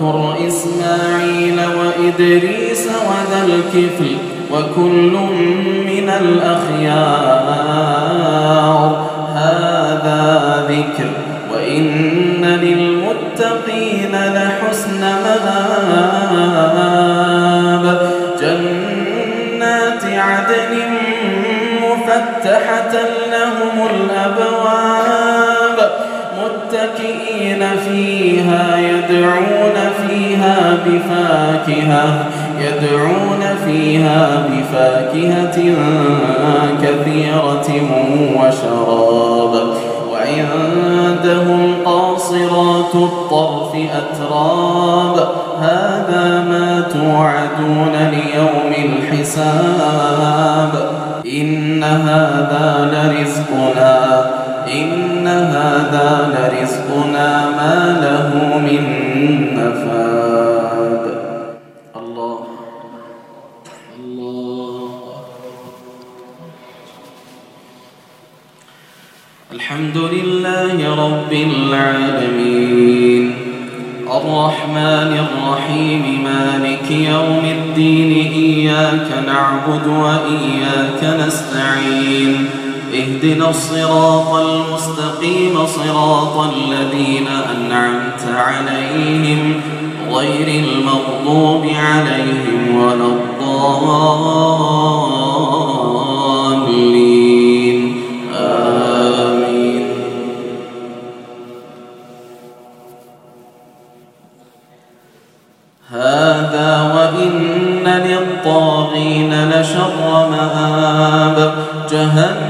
واذكر إسماعيل وإدريس وذا الكفل وكل من الأخيار. هذا ذكر وإن للمتقين لحسن مآب. جنات عدن مفتحة لهم الأبواب. متكئين فيها يدعون فيها بفاكهة يدعون فيها بفاكهة كثيرة وشراب. وعندهم قاصرات الطرف أتراب. هذا ما توعدون ليوم الحساب. إن هذا لرزقنا. إن هذا لرزقنا ما له من نفاد. الله الله الحمد لله رب العالمين. الرحمن الرحيم مالك يوم الدين إياك نعبد وإياك نستعين. اهدنا الصراط المستقيم صراط الذين أنعمت عليهم غير المغضوب عليهم ولا الضالين. آمين. هذا وإن للطاغين لشر مآب. جهنم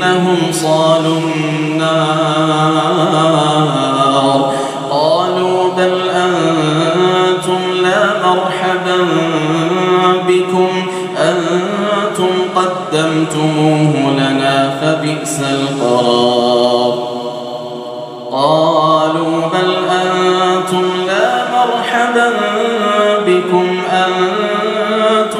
إنهم صالوا النار. قالوا بل أنتم لا مرحبا بكم. أنتم قدمتموه لنا فبئس القرار. قالوا بل أنتم لا مرحبا بكم. أنتم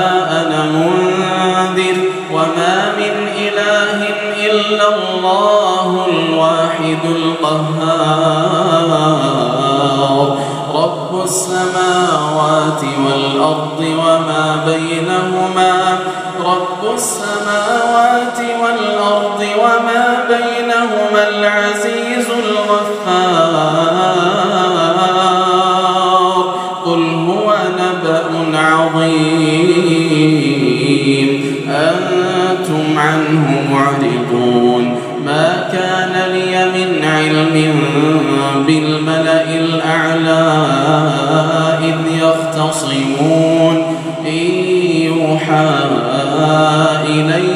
الواحد القهار. رب السماوات والأرض وما بينهما. رب السماوات والأرض وما بينهما. العزيز الغفار. علم بالملأ الأعلى إذ يختصمون. إن يوحى إلي